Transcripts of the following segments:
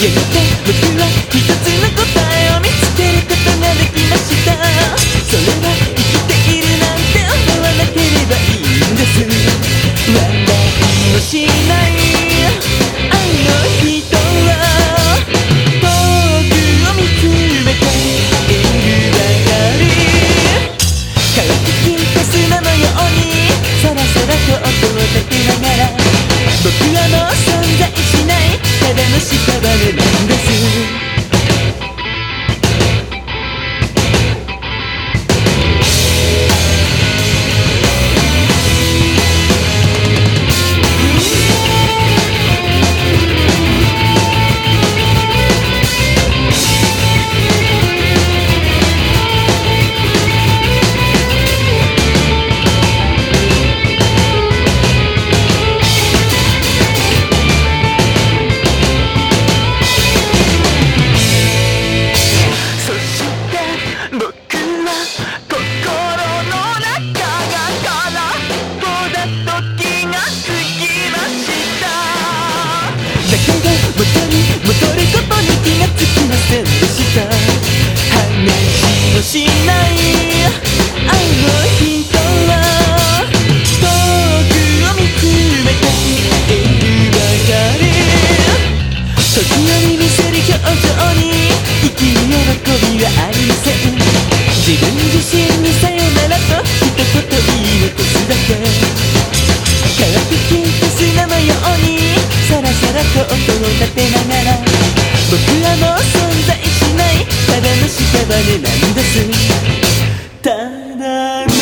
やがて僕は一つの答えを見つけることができましたそれは生きているなんて思わなければいいんです笑いをしない元に戻ることに気がつきませんでした。を立てながら。僕はもう存在しない。ただの屍なんですただの屍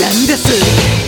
なんです。